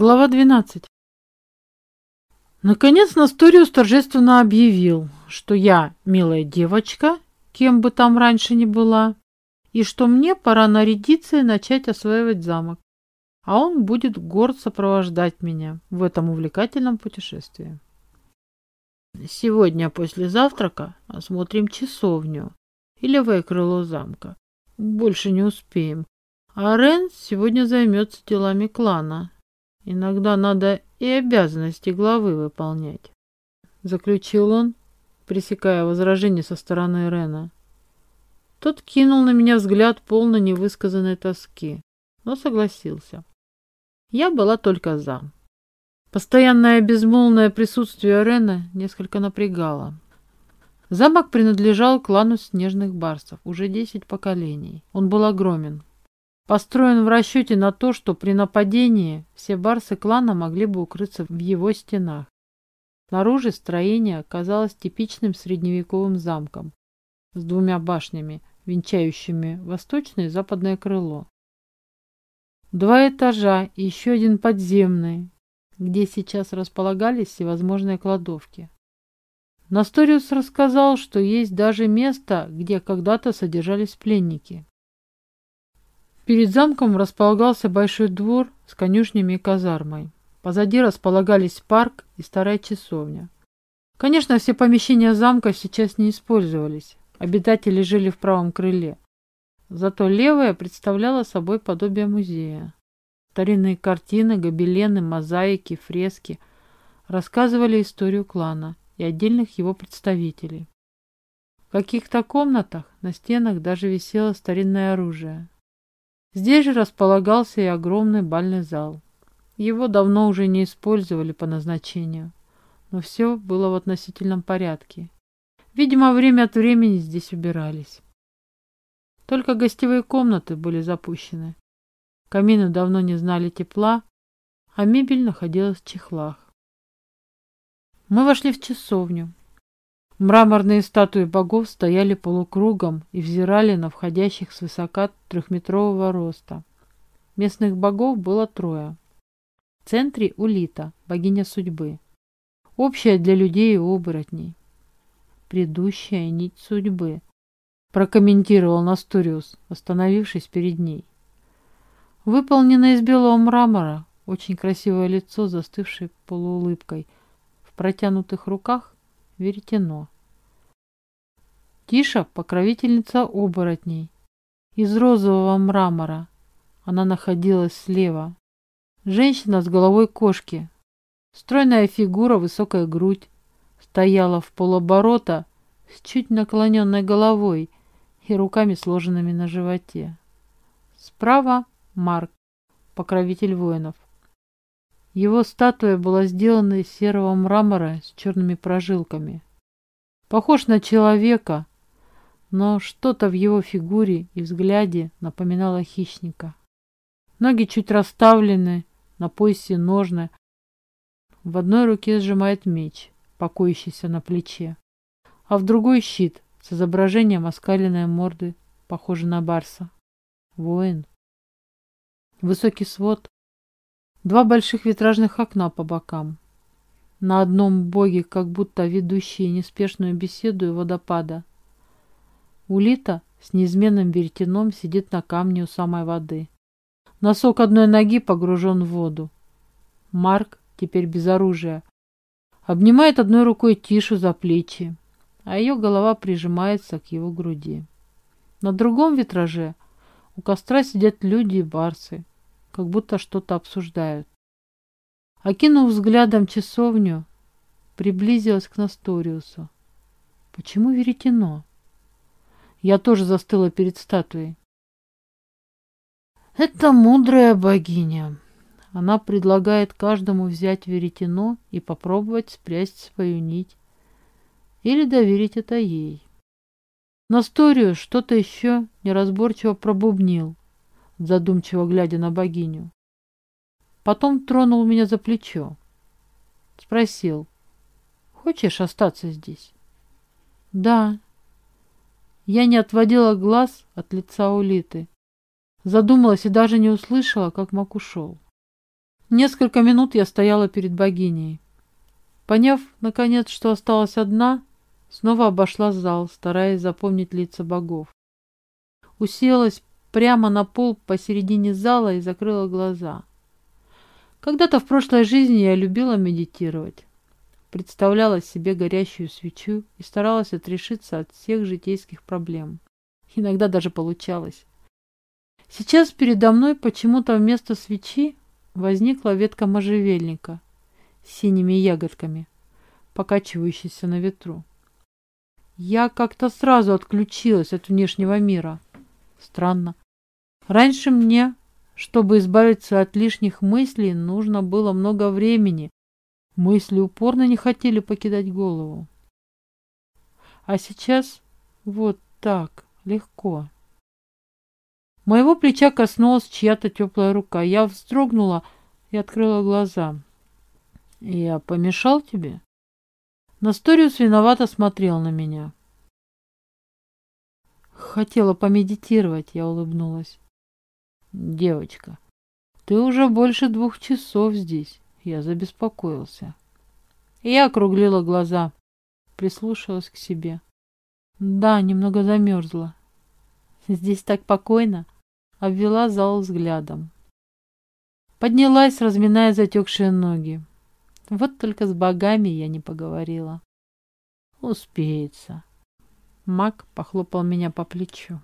Глава 12. Наконец Насториус торжественно объявил, что я милая девочка, кем бы там раньше ни была, и что мне пора нарядиться и начать осваивать замок, а он будет горд сопровождать меня в этом увлекательном путешествии. Сегодня после завтрака осмотрим часовню и левое крыло замка. Больше не успеем. А Рен сегодня займется делами клана. Иногда надо и обязанности главы выполнять. Заключил он, пресекая возражение со стороны Рена. Тот кинул на меня взгляд полно невысказанной тоски, но согласился. Я была только за. Постоянное безмолвное присутствие Рена несколько напрягало. Замок принадлежал клану снежных барсов уже десять поколений. Он был огромен, построен в расчете на то, что при нападении все барсы клана могли бы укрыться в его стенах. Снаружи строение оказалось типичным средневековым замком с двумя башнями, венчающими восточное и западное крыло. Два этажа и еще один подземный, где сейчас располагались всевозможные кладовки. Насториус рассказал, что есть даже место, где когда-то содержались пленники. Перед замком располагался большой двор с конюшнями и казармой. Позади располагались парк и старая часовня. Конечно, все помещения замка сейчас не использовались. Обитатели жили в правом крыле. Зато левое представляло собой подобие музея. Старинные картины, гобелены, мозаики, фрески рассказывали историю клана и отдельных его представителей. В каких-то комнатах на стенах даже висело старинное оружие. Здесь же располагался и огромный бальный зал. Его давно уже не использовали по назначению, но все было в относительном порядке. Видимо, время от времени здесь убирались. Только гостевые комнаты были запущены. Камины давно не знали тепла, а мебель находилась в чехлах. Мы вошли в часовню. Мраморные статуи богов стояли полукругом и взирали на входящих свысока трехметрового роста. Местных богов было трое. В центре Улита, богиня судьбы. Общая для людей и оборотней. Предыдущая нить судьбы, прокомментировал Насториус, остановившись перед ней. Выполнена из белого мрамора, очень красивое лицо, застывшее полуулыбкой. В протянутых руках веретено. Тиша – покровительница оборотней. Из розового мрамора. Она находилась слева. Женщина с головой кошки. Стройная фигура, высокая грудь. Стояла в полоборота с чуть наклоненной головой и руками сложенными на животе. Справа – Марк, покровитель воинов. Его статуя была сделана из серого мрамора с черными прожилками. Похож на человека, но что-то в его фигуре и взгляде напоминало хищника. Ноги чуть расставлены, на поясе ножны. В одной руке сжимает меч, покоящийся на плече, а в другой щит с изображением оскаленной морды, похожей на барса. Воин. Высокий свод Два больших витражных окна по бокам. На одном боге, как будто ведущие неспешную беседу и водопада. Улита с неизменным веретеном сидит на камне у самой воды. Носок одной ноги погружен в воду. Марк, теперь без оружия, обнимает одной рукой Тишу за плечи, а ее голова прижимается к его груди. На другом витраже у костра сидят люди и барсы как будто что-то обсуждают. Окинув взглядом часовню, приблизилась к Насториусу. Почему веретено? Я тоже застыла перед статуей. Это мудрая богиня. Она предлагает каждому взять веретено и попробовать спрясть свою нить. Или доверить это ей. Насториус что-то еще неразборчиво пробубнил задумчиво глядя на богиню. Потом тронул меня за плечо. Спросил, хочешь остаться здесь? Да. Я не отводила глаз от лица Улиты. Задумалась и даже не услышала, как Мак ушел. Несколько минут я стояла перед богиней. Поняв, наконец, что осталась одна, снова обошла зал, стараясь запомнить лица богов. Уселась прямо на пол посередине зала и закрыла глаза. Когда-то в прошлой жизни я любила медитировать. Представляла себе горящую свечу и старалась отрешиться от всех житейских проблем. Иногда даже получалось. Сейчас передо мной почему-то вместо свечи возникла ветка можжевельника с синими ягодками, покачивающейся на ветру. Я как-то сразу отключилась от внешнего мира. Странно. Раньше мне, чтобы избавиться от лишних мыслей, нужно было много времени. Мысли упорно не хотели покидать голову. А сейчас вот так, легко. Моего плеча коснулась чья-то теплая рука. Я вздрогнула и открыла глаза. «Я помешал тебе?» Насториус виновато смотрел на меня. Хотела помедитировать, я улыбнулась. «Девочка, ты уже больше двух часов здесь». Я забеспокоился. я округлила глаза, прислушалась к себе. Да, немного замерзла. Здесь так покойно. Обвела зал взглядом. Поднялась, разминая затекшие ноги. Вот только с богами я не поговорила. Успеется. Мак похлопал меня по плечу.